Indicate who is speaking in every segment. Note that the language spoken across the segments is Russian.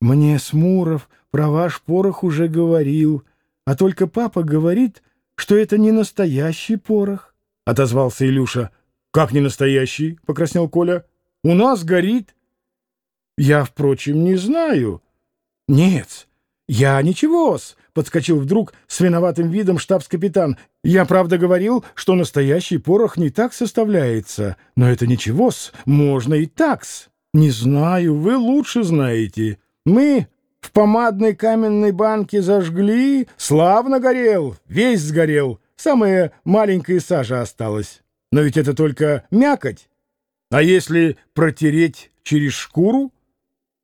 Speaker 1: Мне Смуров про ваш порох уже говорил, а только папа говорит, что это не настоящий порох, — отозвался Илюша. — Как не настоящий? — покраснел Коля. — У нас горит. — Я, впрочем, не знаю. — Нет, я ничего-с, — подскочил вдруг с виноватым видом штабс-капитан. — Я, правда, говорил, что настоящий порох не так составляется, но это ничего-с, можно и так-с. Не знаю, вы лучше знаете. Мы в помадной каменной банке зажгли, славно горел, весь сгорел, самая маленькая сажа осталась. Но ведь это только мякоть. А если протереть через шкуру?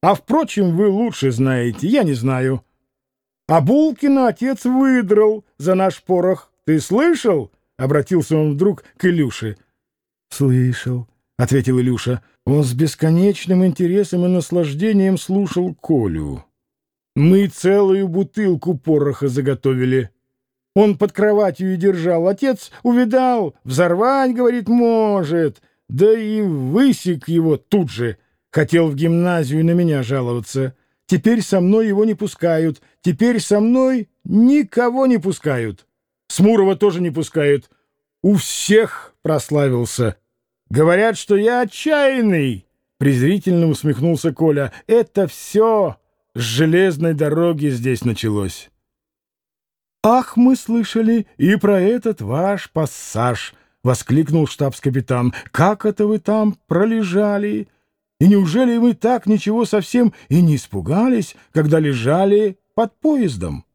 Speaker 1: А, впрочем, вы лучше знаете, я не знаю. А Булкина отец выдрал за наш порох. Ты слышал? — обратился он вдруг к Илюше. — Слышал, — ответил Илюша. Он с бесконечным интересом и наслаждением слушал Колю. Мы целую бутылку пороха заготовили. Он под кроватью и держал. Отец увидал, взорвать, говорит, может. Да и высек его тут же. Хотел в гимназию на меня жаловаться. Теперь со мной его не пускают. Теперь со мной никого не пускают. Смурова тоже не пускают. У всех прославился. Говорят, что я отчаянный. Презрительно усмехнулся Коля. Это все с железной дороги здесь началось. «Ах, мы слышали и про этот ваш пассаж!» — воскликнул штабс-капитан. «Как это вы там пролежали? И неужели вы так ничего совсем и не испугались, когда лежали под поездом?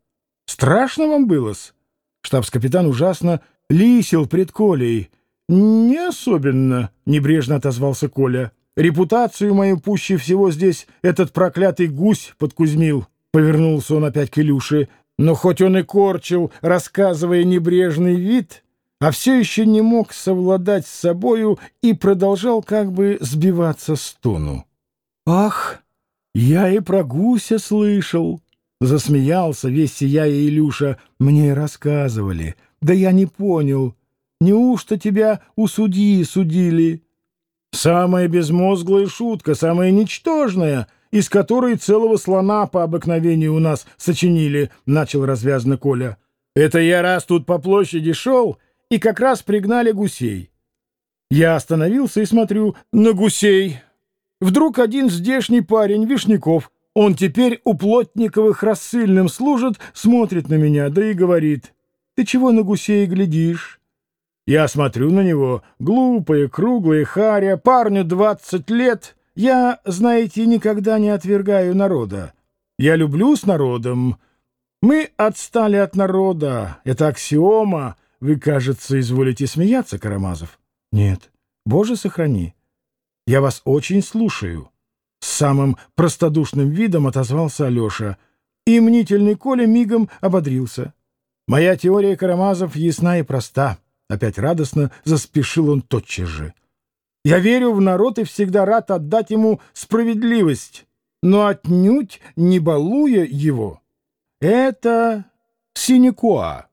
Speaker 1: Страшно вам было-с?» Штабс-капитан ужасно лисил пред Колей. «Не особенно», — небрежно отозвался Коля. «Репутацию мою пуще всего здесь этот проклятый гусь подкузмил». Повернулся он опять к Илюше. Но хоть он и корчил, рассказывая небрежный вид, а все еще не мог совладать с собою и продолжал как бы сбиваться с тону. «Ах, я и про гуся слышал!» Засмеялся весь сияя Илюша. «Мне рассказывали. Да я не понял. Неужто тебя у судьи судили? Самая безмозглая шутка, самая ничтожная, из которой целого слона по обыкновению у нас сочинили, — начал развязно Коля. Это я раз тут по площади шел, и как раз пригнали гусей. Я остановился и смотрю на гусей. Вдруг один здешний парень, Вишняков, он теперь у Плотниковых рассыльным служит, смотрит на меня, да и говорит, «Ты чего на гусей глядишь?» Я смотрю на него, глупые, круглые, харя, парню двадцать лет. Я, знаете, никогда не отвергаю народа. Я люблю с народом. Мы отстали от народа. Это аксиома. Вы, кажется, изволите смеяться, Карамазов? Нет. Боже, сохрани. Я вас очень слушаю. С самым простодушным видом отозвался Алеша. И мнительный Коля мигом ободрился. Моя теория Карамазов ясна и проста. Опять радостно заспешил он тотчас же. «Я верю в народ и всегда рад отдать ему справедливость, но отнюдь не балуя его. Это синекуа,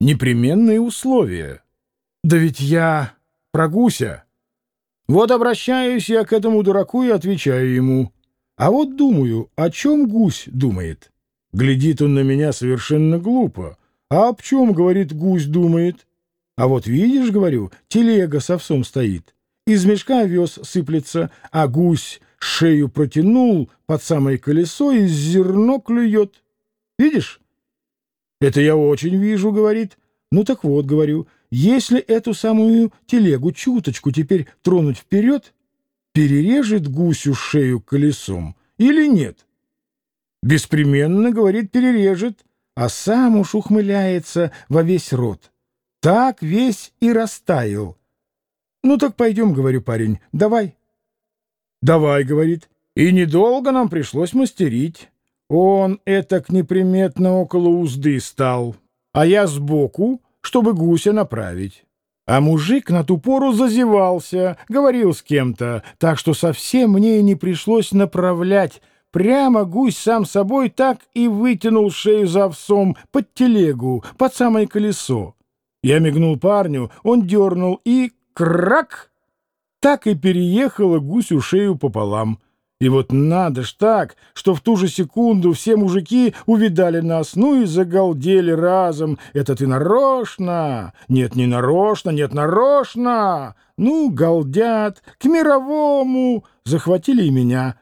Speaker 1: непременные условия. Да ведь я про гуся. Вот обращаюсь я к этому дураку и отвечаю ему. А вот думаю, о чем гусь думает? Глядит он на меня совершенно глупо. А об чем, говорит, гусь думает? А вот видишь, говорю, телега с овсом стоит. Из мешка овес сыплется, а гусь шею протянул под самое колесо и зерно клюет. Видишь? Это я очень вижу, говорит. Ну так вот, говорю, если эту самую телегу чуточку теперь тронуть вперед, перережет гусю шею колесом или нет? Беспременно, говорит, перережет, а сам уж ухмыляется во весь рот. Так весь и растаял. «Ну так пойдем, — говорю, парень, — давай». «Давай, — говорит, — и недолго нам пришлось мастерить. Он этак неприметно около узды стал, а я сбоку, чтобы гуся направить». А мужик на ту пору зазевался, говорил с кем-то, так что совсем мне и не пришлось направлять. Прямо гусь сам собой так и вытянул шею за овсом под телегу, под самое колесо. Я мигнул парню, он дернул и... крак! Так и переехала гусю шею пополам. И вот надо ж так, что в ту же секунду все мужики увидали нас, ну и загалдели разом. Это ты нарочно? Нет, не нарочно, нет, нарочно. Ну, галдят, к мировому. Захватили и меня.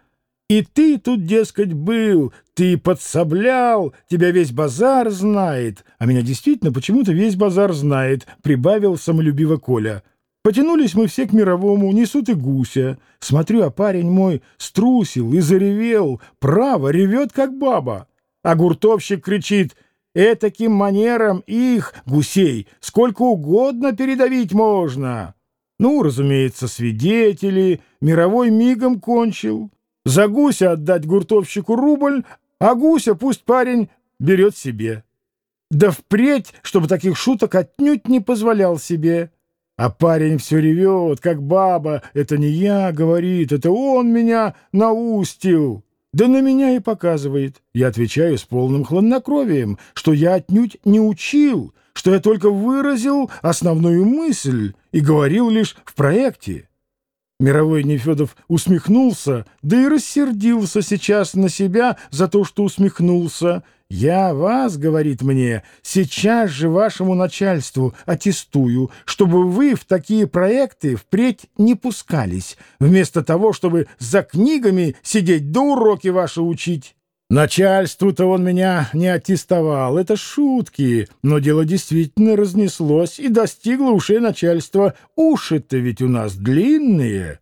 Speaker 1: И ты тут, дескать, был, ты подсоблял, тебя весь базар знает. А меня действительно почему-то весь базар знает, прибавил самолюбиво Коля. Потянулись мы все к мировому, несут и гуся. Смотрю, а парень мой струсил и заревел. Право, ревет, как баба. А гуртовщик кричит, этаким манером их, гусей, сколько угодно передавить можно. Ну, разумеется, свидетели, мировой мигом кончил. За гуся отдать гуртовщику рубль, а гуся пусть парень берет себе. Да впредь, чтобы таких шуток отнюдь не позволял себе. А парень все ревет, как баба. Это не я, говорит, это он меня наустил. Да на меня и показывает. Я отвечаю с полным хладнокровием, что я отнюдь не учил, что я только выразил основную мысль и говорил лишь в проекте. Мировой Нефедов усмехнулся, да и рассердился сейчас на себя за то, что усмехнулся. «Я вас, — говорит мне, — сейчас же вашему начальству аттестую, чтобы вы в такие проекты впредь не пускались, вместо того, чтобы за книгами сидеть да уроки ваши учить». Начальству-то он меня не аттестовал, это шутки, но дело действительно разнеслось и достигло ушей начальства. Уши-то ведь у нас длинные.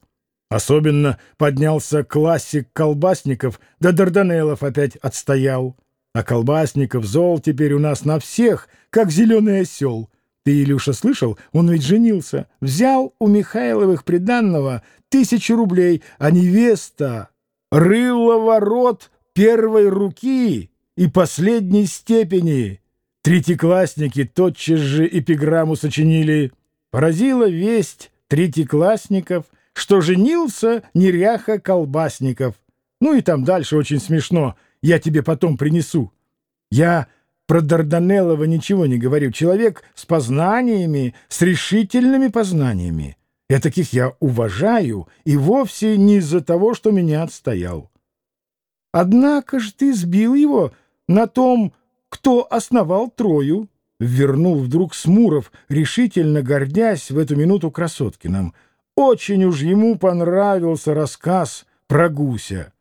Speaker 1: Особенно поднялся классик колбасников, да Дарданеллов опять отстоял. А колбасников зол теперь у нас на всех, как зеленый осел. Ты, Илюша, слышал? Он ведь женился. Взял у Михайловых приданного тысячу рублей, а невеста рыла ворот первой руки и последней степени. Третьеклассники тотчас же эпиграмму сочинили. Поразила весть третьеклассников, что женился неряха колбасников. Ну и там дальше очень смешно. Я тебе потом принесу. Я про Дарданеллова ничего не говорю. Человек с познаниями, с решительными познаниями. Я таких я уважаю и вовсе не из-за того, что меня отстоял. Однако ж ты сбил его на том, кто основал Трою, — вернул вдруг Смуров, решительно гордясь в эту минуту Красоткиным. Очень уж ему понравился рассказ про гуся.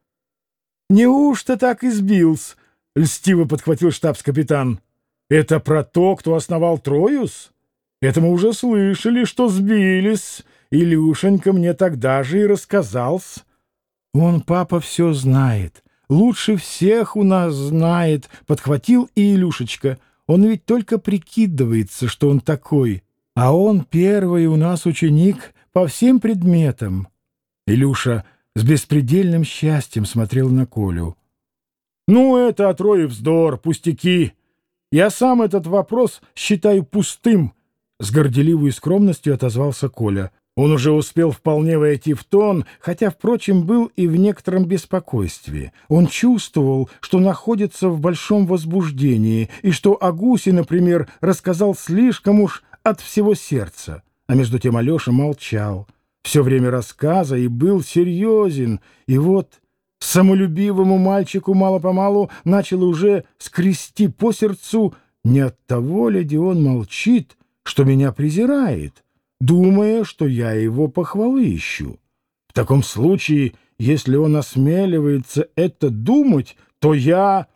Speaker 1: «Неужто так избился?» — льстиво подхватил штабс-капитан. «Это про то, кто основал Троюс? Это мы уже слышали, что сбились. Илюшенька мне тогда же и рассказал Он, папа, все знает» лучше всех у нас знает, — подхватил и Илюшечка. Он ведь только прикидывается, что он такой, а он первый у нас ученик по всем предметам. Илюша с беспредельным счастьем смотрел на Колю. «Ну, это от Рои вздор, пустяки. Я сам этот вопрос считаю пустым», — с горделивой скромностью отозвался Коля. Он уже успел вполне войти в тон, хотя, впрочем, был и в некотором беспокойстве. Он чувствовал, что находится в большом возбуждении, и что о гусе, например, рассказал слишком уж от всего сердца. А между тем Алеша молчал все время рассказа и был серьезен. И вот самолюбивому мальчику мало-помалу начал уже скрести по сердцу, не от того ли, где он молчит, что меня презирает, думая, что я его похвалы ищу. В таком случае, если он осмеливается это думать, то я...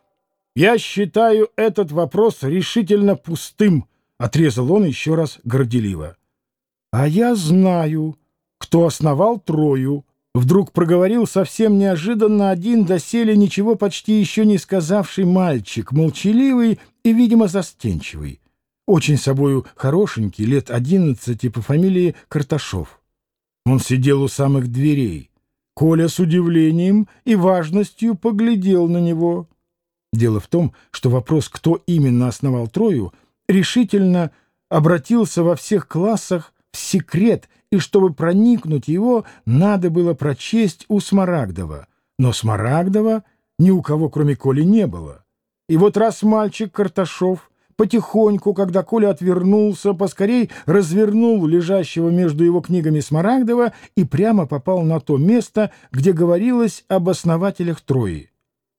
Speaker 1: Я считаю этот вопрос решительно пустым, — отрезал он еще раз горделиво. — А я знаю, кто основал Трою, вдруг проговорил совсем неожиданно один доселе ничего почти еще не сказавший мальчик, молчаливый и, видимо, застенчивый, очень собою хорошенький, лет одиннадцати по фамилии Карташов. Он сидел у самых дверей. Коля с удивлением и важностью поглядел на него. Дело в том, что вопрос, кто именно основал Трою, решительно обратился во всех классах в секрет и чтобы проникнуть его, надо было прочесть у Смарагдова. Но Смарагдова ни у кого, кроме Коли, не было. И вот раз мальчик Карташов потихоньку, когда Коля отвернулся, поскорей развернул лежащего между его книгами Смарагдова и прямо попал на то место, где говорилось об основателях Трои.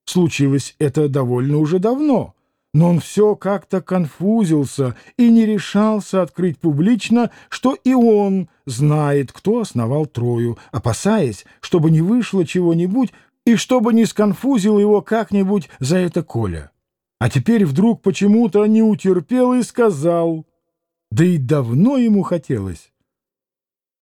Speaker 1: Случилось это довольно уже давно, но он все как-то конфузился и не решался открыть публично, что и он знает, кто основал Трою, опасаясь, чтобы не вышло чего-нибудь и чтобы не сконфузил его как-нибудь за это Коля. А теперь вдруг почему-то не утерпел и сказал, да и давно ему хотелось,